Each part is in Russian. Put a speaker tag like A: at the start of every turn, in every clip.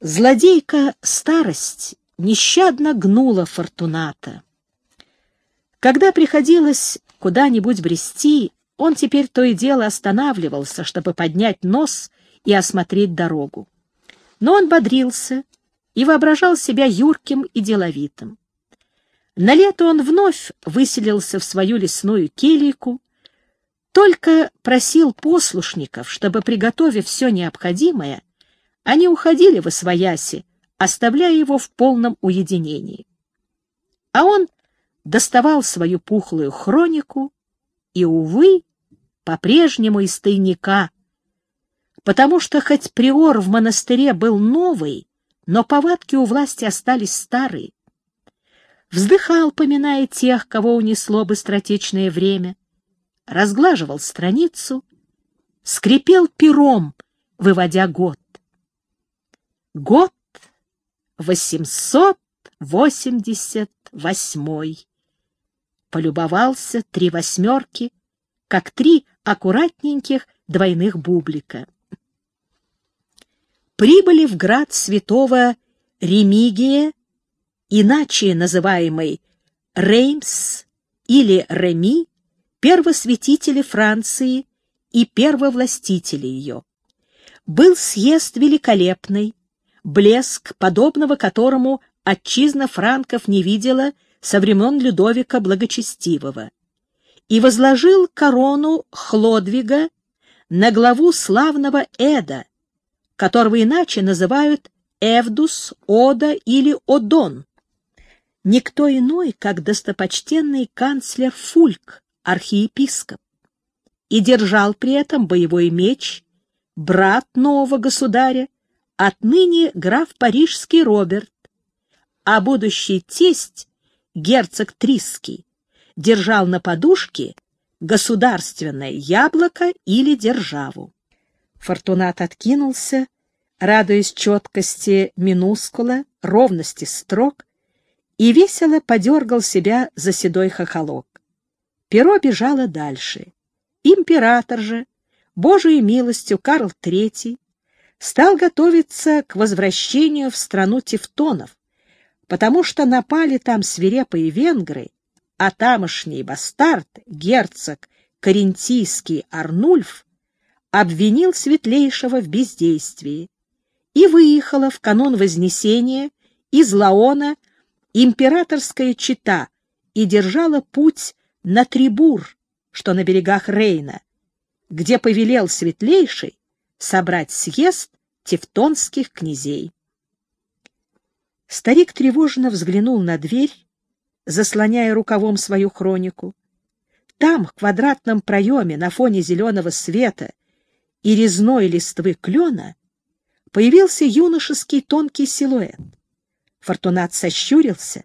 A: Злодейка старость нещадно гнула Фортуната. Когда приходилось куда-нибудь брести, он теперь то и дело останавливался, чтобы поднять нос и осмотреть дорогу. Но он бодрился и воображал себя юрким и деловитым. На лето он вновь выселился в свою лесную келийку, только просил послушников, чтобы, приготовив все необходимое, они уходили в Освояси, оставляя его в полном уединении. А он доставал свою пухлую хронику и, увы, по-прежнему из тайника, потому что хоть приор в монастыре был новый, но повадки у власти остались старые. Вздыхал, поминая тех, кого унесло быстротечное время, разглаживал страницу, скрипел пером, выводя год. Год 888. Полюбовался три восьмерки, как три аккуратненьких двойных бублика. Прибыли в град святого Ремигия, иначе называемый Реймс или Реми, первосвятители Франции и первовластители ее. Был съезд великолепный, блеск, подобного которому отчизна франков не видела со времен Людовика Благочестивого, и возложил корону Хлодвига на главу славного Эда, которого иначе называют Эвдус, Ода или Одон. Никто иной, как достопочтенный канцлер Фульк, архиепископ, и держал при этом боевой меч брат нового государя, Отныне граф Парижский Роберт, а будущий тесть, герцог Триский, держал на подушке государственное яблоко или державу. Фортунат откинулся, радуясь четкости минускула, ровности строк, и весело подергал себя за седой хохолок. Перо бежало дальше. Император же, Божией милостью Карл III, стал готовиться к возвращению в страну тевтонов, потому что напали там свирепые венгры, а тамошний бастард, герцог Карентийский Арнульф, обвинил Светлейшего в бездействии и выехала в канун Вознесения из Лаона императорская чита и держала путь на Трибур, что на берегах Рейна, где повелел Светлейший собрать съезд тевтонских князей. Старик тревожно взглянул на дверь, заслоняя рукавом свою хронику. Там, в квадратном проеме, на фоне зеленого света и резной листвы клена, появился юношеский тонкий силуэт. Фортунат сощурился,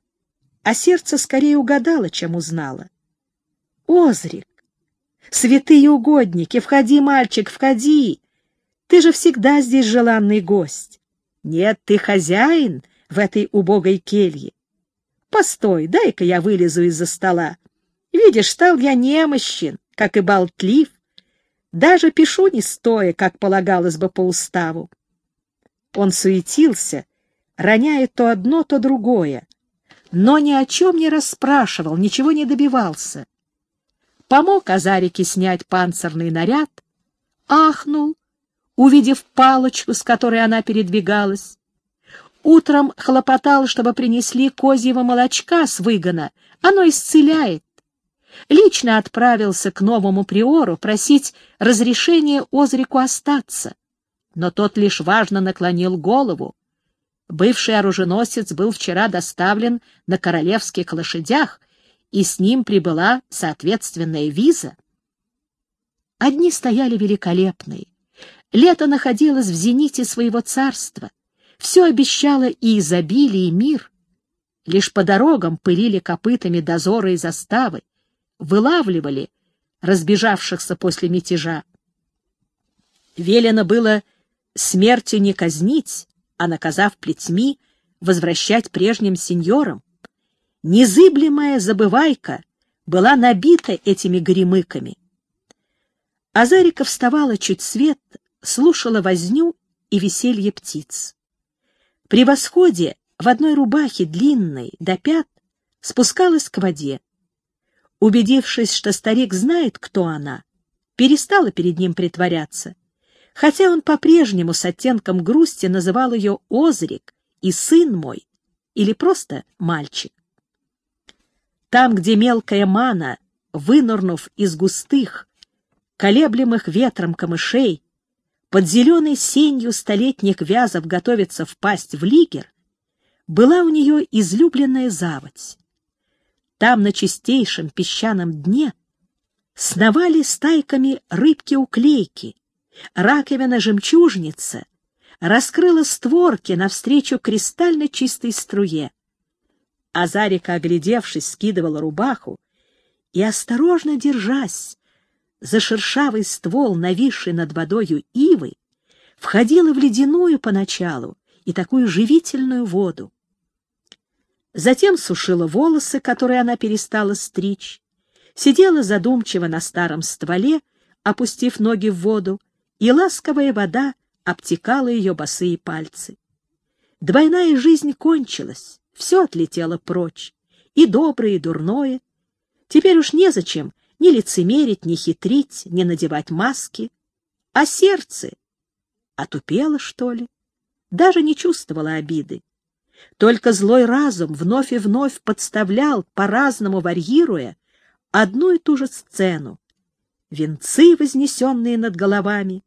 A: а сердце скорее угадало, чем узнало. «Озрик! Святые угодники! Входи, мальчик, входи!» Ты же всегда здесь желанный гость. Нет, ты хозяин в этой убогой келье. Постой, дай-ка я вылезу из-за стола. Видишь, стал я немощен, как и болтлив. Даже пишу не стоя, как полагалось бы по уставу. Он суетился, роняя то одно, то другое, но ни о чем не расспрашивал, ничего не добивался. Помог Азарике снять панцирный наряд, ахнул, увидев палочку, с которой она передвигалась. Утром хлопотал, чтобы принесли козьего молочка с выгона. Оно исцеляет. Лично отправился к новому приору просить разрешения Озрику остаться. Но тот лишь важно наклонил голову. Бывший оруженосец был вчера доставлен на королевских лошадях, и с ним прибыла соответственная виза. Одни стояли великолепные, Лето находилось в зените своего царства. Все обещало и изобилие, и мир. Лишь по дорогам пылили копытами дозоры и заставы, вылавливали разбежавшихся после мятежа. Велено было смертью не казнить, а, наказав плетьми, возвращать прежним сеньорам. Незыблемая забывайка была набита этими горемыками. Азарика вставала чуть свет, слушала возню и веселье птиц. При восходе в одной рубахе длинной до пят спускалась к воде. Убедившись, что старик знает, кто она, перестала перед ним притворяться, хотя он по-прежнему с оттенком грусти называл ее Озрик и сын мой, или просто мальчик. Там, где мелкая мана, вынырнув из густых, колеблемых ветром камышей, под зеленой сенью столетних вязов готовится впасть в лигер, была у нее излюбленная заводь. Там, на чистейшем песчаном дне, сновали стайками рыбки-уклейки, раковина-жемчужница раскрыла створки навстречу кристально чистой струе. Азарика, оглядевшись, скидывала рубаху и, осторожно держась, за шершавый ствол, нависший над водою ивы, входила в ледяную поначалу и такую живительную воду. Затем сушила волосы, которые она перестала стричь, сидела задумчиво на старом стволе, опустив ноги в воду, и ласковая вода обтекала ее босые пальцы. Двойная жизнь кончилась, все отлетело прочь, и доброе, и дурное. Теперь уж незачем ни лицемерить, ни хитрить, ни надевать маски. А сердце отупело, что ли? Даже не чувствовало обиды. Только злой разум вновь и вновь подставлял, по-разному варьируя, одну и ту же сцену. Венцы, вознесенные над головами,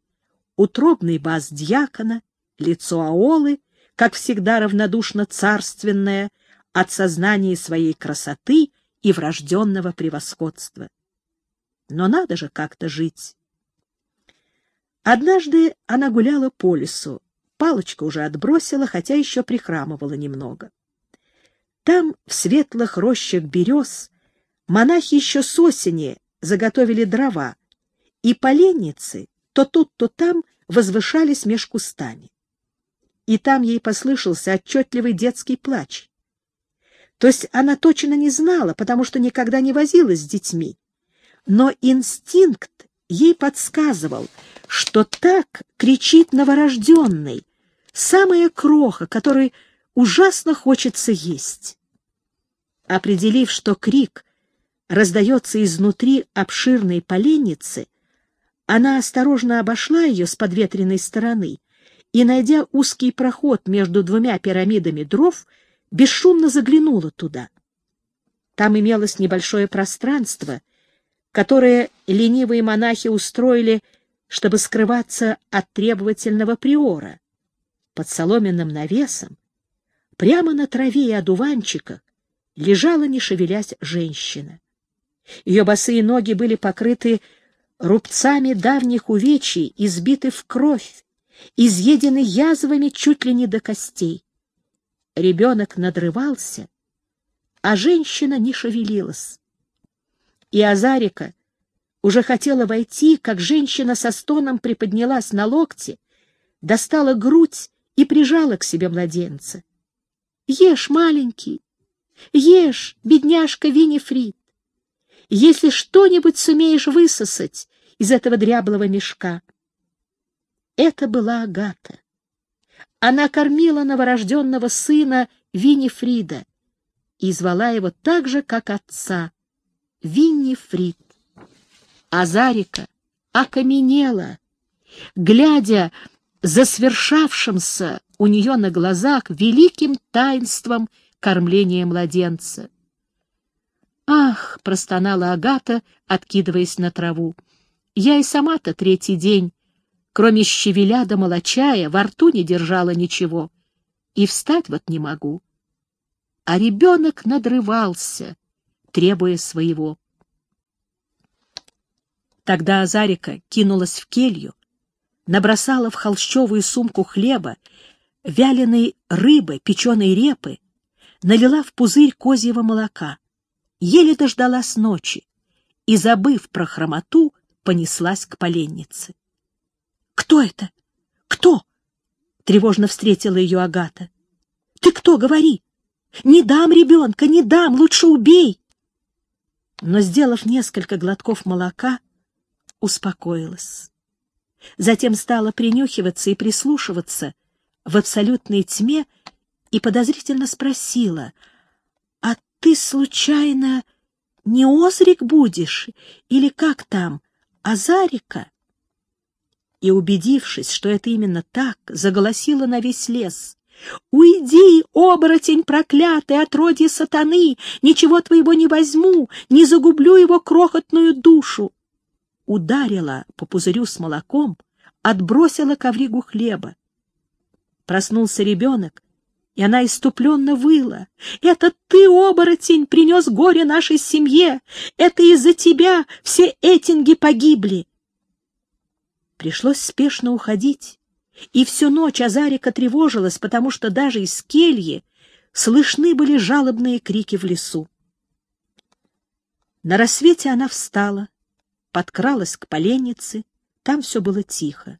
A: утробный бас дьякона, лицо Аолы, как всегда равнодушно царственное, от сознания своей красоты и врожденного превосходства но надо же как-то жить. Однажды она гуляла по лесу, палочку уже отбросила, хотя еще прихрамывала немного. Там, в светлых рощах берез, монахи еще с осени заготовили дрова, и поленницы то тут, то там возвышались меж кустами. И там ей послышался отчетливый детский плач. То есть она точно не знала, потому что никогда не возилась с детьми но инстинкт ей подсказывал, что так кричит новорожденный, самая кроха, которой ужасно хочется есть. Определив, что крик раздается изнутри обширной поленницы, она осторожно обошла ее с подветренной стороны и, найдя узкий проход между двумя пирамидами дров, бесшумно заглянула туда. Там имелось небольшое пространство — которые ленивые монахи устроили, чтобы скрываться от требовательного приора. Под соломенным навесом, прямо на траве и одуванчиках, лежала, не шевелясь, женщина. Ее босые ноги были покрыты рубцами давних увечий, избиты в кровь, изъедены язвами чуть ли не до костей. Ребенок надрывался, а женщина не шевелилась и Азарика уже хотела войти, как женщина со стоном приподнялась на локте, достала грудь и прижала к себе младенца. — Ешь, маленький, ешь, бедняжка Винифрид. Если что-нибудь сумеешь высосать из этого дряблого мешка. Это была Агата. Она кормила новорожденного сына Винифрида и звала его так же, как отца, Виннифрид. Азарика окаменела, глядя за свершавшимся у нее на глазах великим таинством кормления младенца. «Ах!» — простонала Агата, откидываясь на траву. «Я и сама-то третий день, кроме щавеля да молочая, во рту не держала ничего, и встать вот не могу». А ребенок надрывался, требуя своего. Тогда Азарика кинулась в келью, набросала в холщовую сумку хлеба, вяленой рыбы, печеной репы, налила в пузырь козьего молока, еле дождалась ночи и, забыв про хромоту, понеслась к поленнице. — Кто это? Кто? — тревожно встретила ее Агата. — Ты кто, говори? Не дам ребенка, не дам, лучше убей но, сделав несколько глотков молока, успокоилась. Затем стала принюхиваться и прислушиваться в абсолютной тьме и подозрительно спросила, «А ты, случайно, не Озрик будешь? Или как там, Азарика?» И, убедившись, что это именно так, заголосила на весь лес. «Уйди, оборотень проклятый, отродье сатаны! Ничего твоего не возьму, не загублю его крохотную душу!» Ударила по пузырю с молоком, отбросила ковригу хлеба. Проснулся ребенок, и она иступленно выла. «Это ты, оборотень, принес горе нашей семье! Это из-за тебя все этинги погибли!» Пришлось спешно уходить, и всю ночь Азарика тревожилась, потому что даже из кельи слышны были жалобные крики в лесу. На рассвете она встала, подкралась к поленнице, там все было тихо.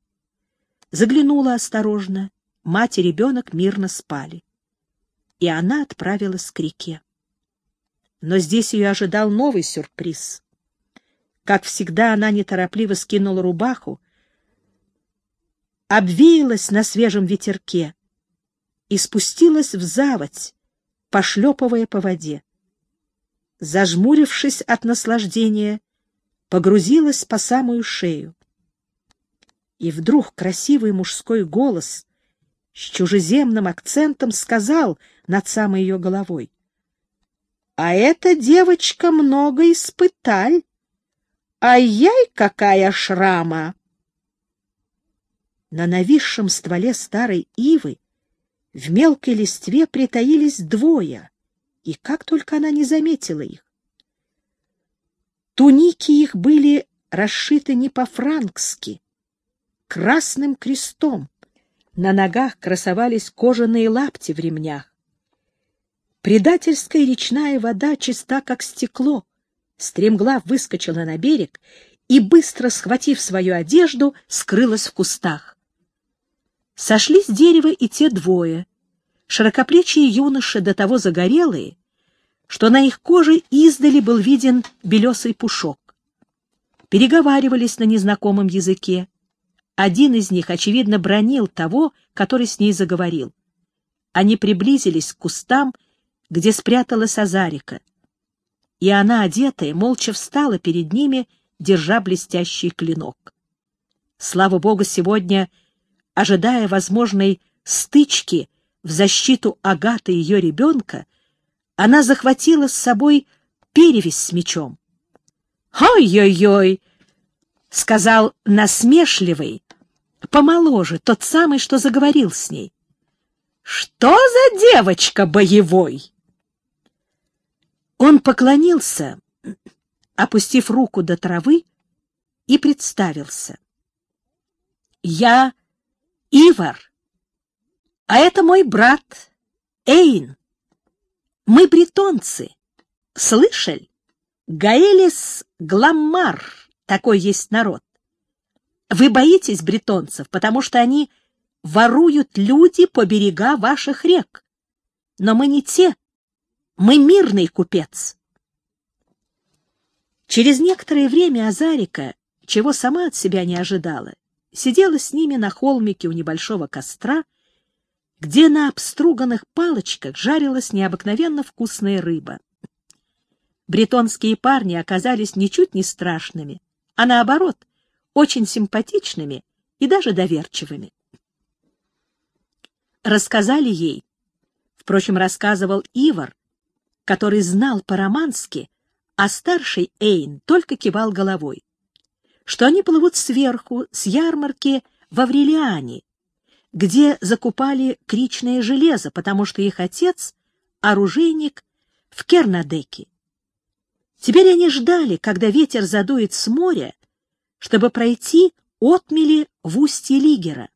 A: Заглянула осторожно, мать и ребенок мирно спали и она отправилась к реке. Но здесь ее ожидал новый сюрприз. Как всегда, она неторопливо скинула рубаху, обвеялась на свежем ветерке и спустилась в заводь, пошлепывая по воде. Зажмурившись от наслаждения, погрузилась по самую шею. И вдруг красивый мужской голос с чужеземным акцентом сказал над самой ее головой. — А эта девочка много испыталь. Ай-яй, какая шрама! На нависшем стволе старой ивы в мелкой листве притаились двое, и как только она не заметила их. Туники их были расшиты не по-франкски, красным крестом, на ногах красовались кожаные лапти в ремнях. Предательская речная вода чиста, как стекло. Стремглав выскочила на берег и, быстро схватив свою одежду, скрылась в кустах. Сошли с дерева и те двое, широкоплечие юноши, до того загорелые, что на их коже издали был виден белесый пушок. Переговаривались на незнакомом языке. Один из них, очевидно, бронил того, который с ней заговорил. Они приблизились к кустам, где спряталась Азарика. И она, одетая, молча встала перед ними, держа блестящий клинок. Слава богу, сегодня, ожидая возможной стычки в защиту Агаты и ее ребенка, она захватила с собой перевязь с мечом. «Ой-ой-ой!» — сказал насмешливый, помоложе, тот самый, что заговорил с ней. «Что за девочка боевой?» Он поклонился, опустив руку до травы, и представился. «Я Ивар, а это мой брат Эйн. Мы бретонцы. Слышали? Гаэлис Гламмар, такой есть народ. Вы боитесь бретонцев, потому что они воруют люди по берега ваших рек. Но мы не те. Мы мирный купец. Через некоторое время Азарика, чего сама от себя не ожидала, сидела с ними на холмике у небольшого костра, где на обструганных палочках жарилась необыкновенно вкусная рыба. Бретонские парни оказались ничуть не страшными, а наоборот, очень симпатичными и даже доверчивыми. Рассказали ей, впрочем, рассказывал Ивар, который знал по-романски, а старший Эйн только кивал головой, что они плывут сверху, с ярмарки в Аврелиане, где закупали кричное железо, потому что их отец — оружейник в Кернадеке. Теперь они ждали, когда ветер задует с моря, чтобы пройти отмели в устье Лигера.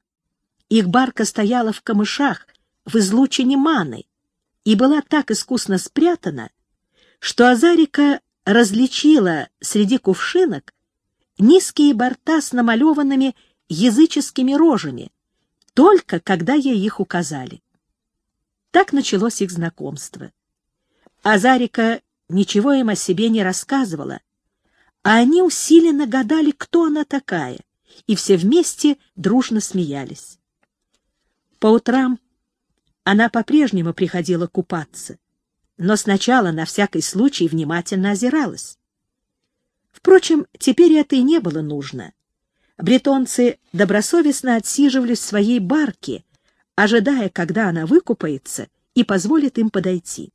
A: Их барка стояла в камышах, в излучине маны, и была так искусно спрятана, что Азарика различила среди кувшинок низкие борта с намалеванными языческими рожами, только когда ей их указали. Так началось их знакомство. Азарика ничего им о себе не рассказывала, а они усиленно гадали, кто она такая, и все вместе дружно смеялись. По утрам Она по-прежнему приходила купаться, но сначала на всякий случай внимательно озиралась. Впрочем, теперь это и не было нужно. Бретонцы добросовестно отсиживались в своей барке, ожидая, когда она выкупается и позволит им подойти.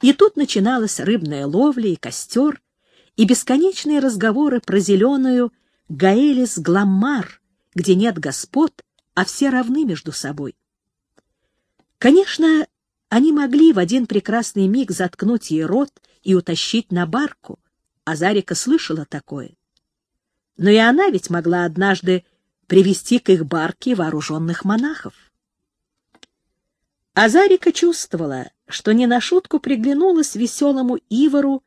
A: И тут начиналась рыбная ловля и костер, и бесконечные разговоры про зеленую Гаэлис Гламмар, где нет господ, а все равны между собой. Конечно, они могли в один прекрасный миг заткнуть ей рот и утащить на барку, а Зарика слышала такое. Но и она ведь могла однажды привести к их барке вооруженных монахов. Азарика чувствовала, что не на шутку приглянулась веселому Ивару,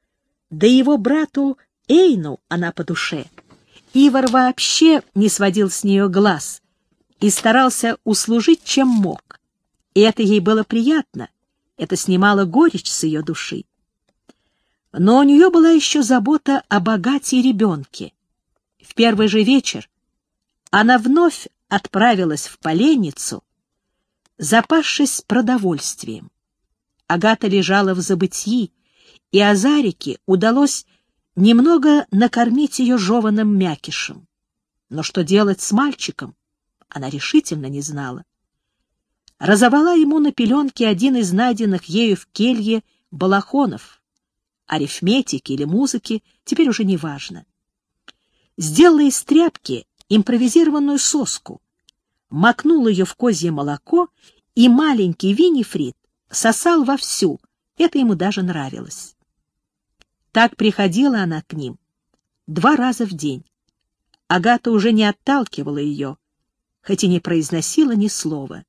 A: да его брату Эйну она по душе. Ивар вообще не сводил с нее глаз и старался услужить, чем мог. И это ей было приятно, это снимало горечь с ее души. Но у нее была еще забота о богате ребенке. В первый же вечер она вновь отправилась в поленницу, запасшись продовольствием. Агата лежала в забытии, и Азарике удалось немного накормить ее жеваным мякишем. Но что делать с мальчиком, она решительно не знала. Разовала ему на пеленке один из найденных ею в келье балахонов. Арифметики или музыки теперь уже не важно. Сделала из тряпки импровизированную соску, макнул ее в козье молоко, и маленький Винифрид сосал вовсю, это ему даже нравилось. Так приходила она к ним два раза в день. Агата уже не отталкивала ее, хоть и не произносила ни слова.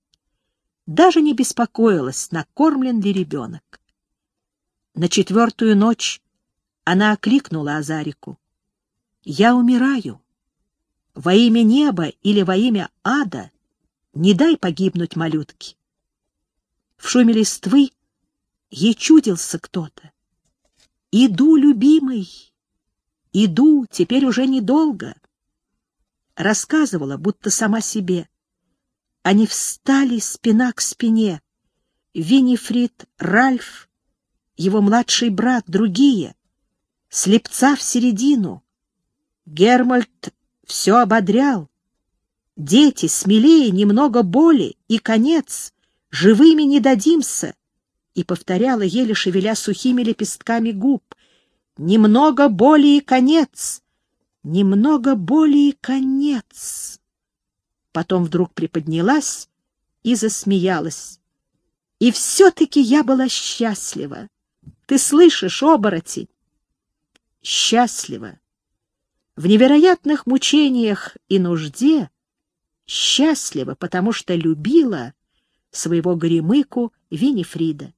A: Даже не беспокоилась, накормлен ли ребенок. На четвертую ночь она окликнула Азарику. «Я умираю. Во имя неба или во имя ада не дай погибнуть малютке». В шуме листвы ей чудился кто-то. «Иду, любимый, иду, теперь уже недолго». Рассказывала, будто сама себе. Они встали спина к спине. Винифрид, Ральф, его младший брат, другие. Слепца в середину. Гермальд все ободрял. Дети, смелее, немного боли, и конец. Живыми не дадимся и повторяла, еле шевеля сухими лепестками губ. «Немного боли и конец! Немного боли и конец!» Потом вдруг приподнялась и засмеялась. «И все-таки я была счастлива! Ты слышишь, оборотень?» «Счастлива! В невероятных мучениях и нужде счастлива, потому что любила своего горемыку Винифрида.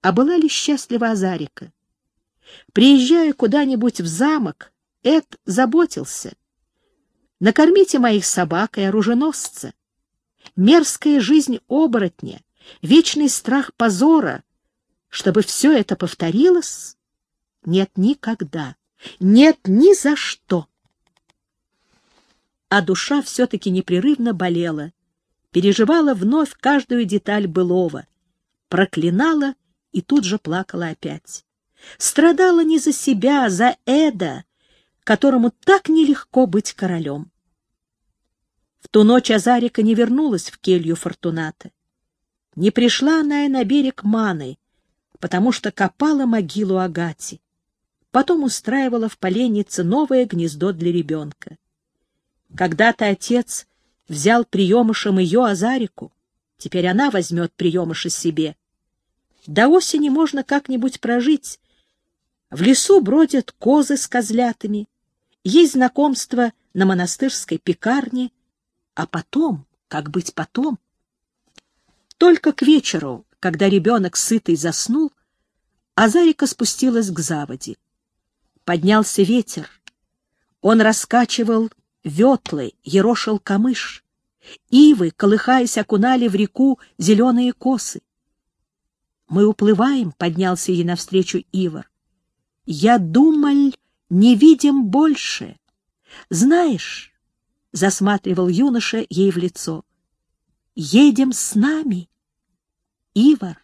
A: А была ли счастлива Азарика? Приезжая куда-нибудь в замок, Эд заботился. Накормите моих собак и оруженосца. Мерзкая жизнь оборотня, вечный страх позора. Чтобы все это повторилось? Нет никогда. Нет ни за что. А душа все-таки непрерывно болела, переживала вновь каждую деталь былого, проклинала и тут же плакала опять. Страдала не за себя, а за Эда, которому так нелегко быть королем. В ту ночь Азарика не вернулась в келью Фортуната. Не пришла она и на берег Маны, потому что копала могилу Агати. Потом устраивала в поленнице новое гнездо для ребенка. Когда-то отец взял приемышем ее Азарику, теперь она возьмет приемыша себе — до осени можно как-нибудь прожить. В лесу бродят козы с козлятами, есть знакомство на монастырской пекарне, а потом, как быть потом? Только к вечеру, когда ребенок сытый заснул, Азарика спустилась к заводе. Поднялся ветер. Он раскачивал ветлы, ерошил камыш. Ивы, колыхаясь, окунали в реку зеленые косы. Мы уплываем, — поднялся ей навстречу Ивар. Я думал, не видим больше. Знаешь, — засматривал юноша ей в лицо, едем с нами. Ивар, —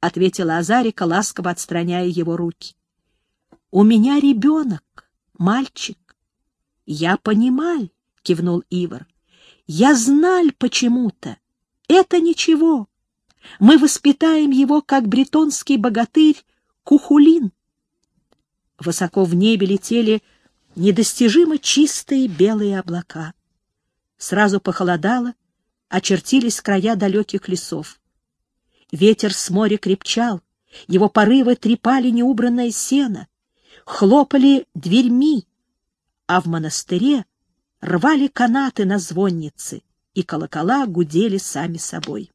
A: ответила Азарика, ласково отстраняя его руки. — У меня ребенок, мальчик. — Я понимаю, — кивнул Ивар. — Я знал почему-то. Это ничего. Мы воспитаем его, как бретонский богатырь Кухулин. Высоко в небе летели недостижимо чистые белые облака. Сразу похолодало, очертились края далеких лесов. Ветер с моря крепчал, его порывы трепали неубранное сено, хлопали дверьми, а в монастыре рвали канаты на звонницы, и колокола гудели сами собой.